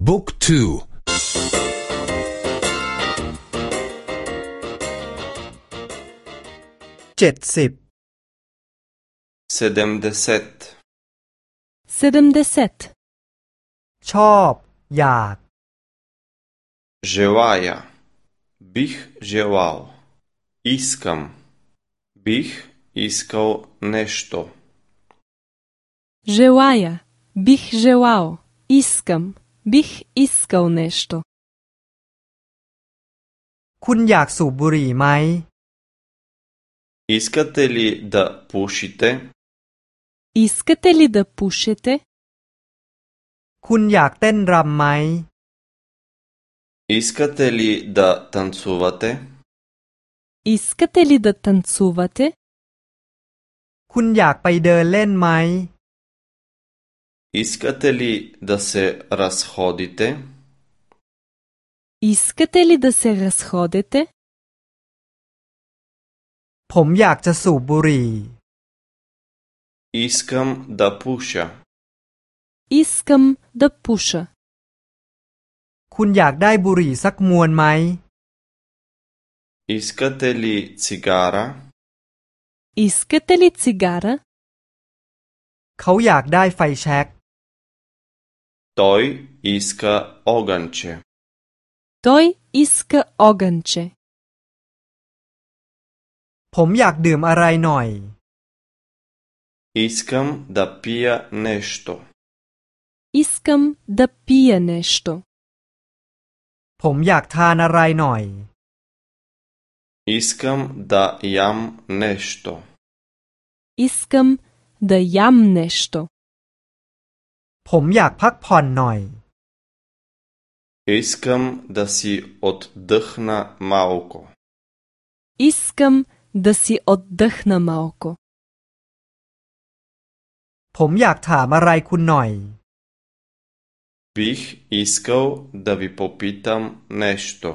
بوك تو جتسب سدمدست سدمدست شاب ياك Желая. Бих желал. Искам. Бих искал нещо. Желая. Бих желал. Искам. Бих искал нещо. คุณอยากสูบบุหรี่ไหม искате ли да пушите Искате ли да пушете? คุณอยากเต้นรำไหม искате ли да танцувате Искате ли да танцувате? คุณอยากไปเดินเล่นไหม искате ли да се разходите Искате ли да се разходите? ผมอยากจะสูบบุหรี่ искам да пуша Искам да пуша. คุณอยากได้บุหรี่สักมวนไหม искате ли цигара Искате ли цигара? เขาอยากได้ไฟแช็ก той иска огънче Той иска огънче. ผมอยากดื่มอะไรหน่อย искам да пия нещо Искам да пия нещо. ผมอยากทานอะไรหน่อย Искам да ям нещо. Искам да ям нещо. ผมอยากพักผ่อนหน่อย Искам да си отдъхна малко. Искам да си отдъхна малко. ผมอยากถามอะไรคุณหน่อย Бих искал да ви попитам нещо.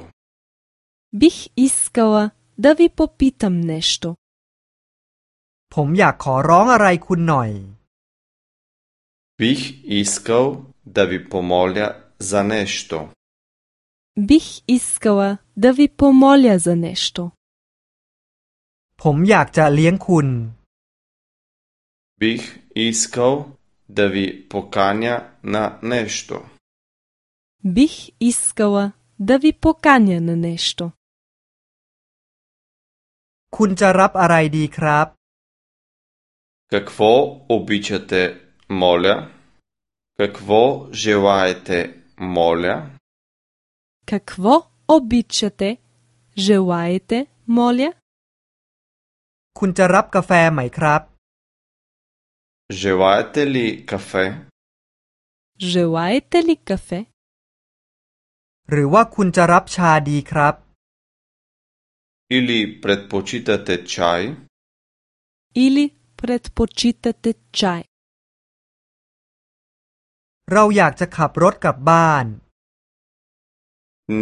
Бих искала да ви попитам нещо. ผมอยากขอร้องอะไรคุณหน่อย Бих искал да ви помоля за нещо. Бих искала да ви помоля за нещо. ผมอยากจะเลี้ยงคุณ Бих искал да ви поканя на нещо. Бих искала да ви поканя на нещо. คุณจะรับอะไรดีครับ Какво обичате, моля? Какво желаете, моля? Какво обичате? Желаете, моля? คุณจะรับกาแฟไหมครับ Желаете ли кафе? Желаете ли кафе? หรือว่าคุณจะรับชาดีครับ Или предпочитате чай? Или предпочитате чай? เราอยากจะขับรถกลับบ้าน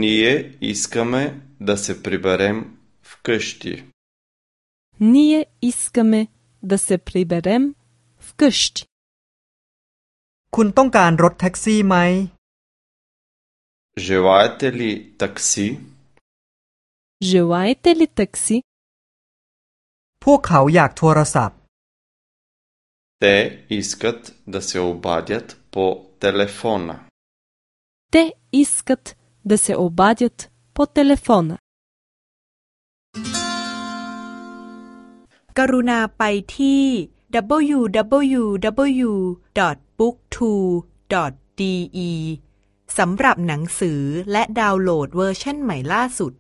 Ние искаме да се приберем вкъщи. Ние искаме да се приберем вкъщи. คุณต้องการรถแท็กซี่ไหม Желаете ли такси? Желаете ли такси? พวกเขาอยากโทรศัพท์ Те искат да се обадят по телефона. Те искат да се обадят по телефона. กรุณาไปที่ www.booktwo.de สำหรับหนังสือและดาวน์โหลดเวอร์ชันใหม่ล่าสุด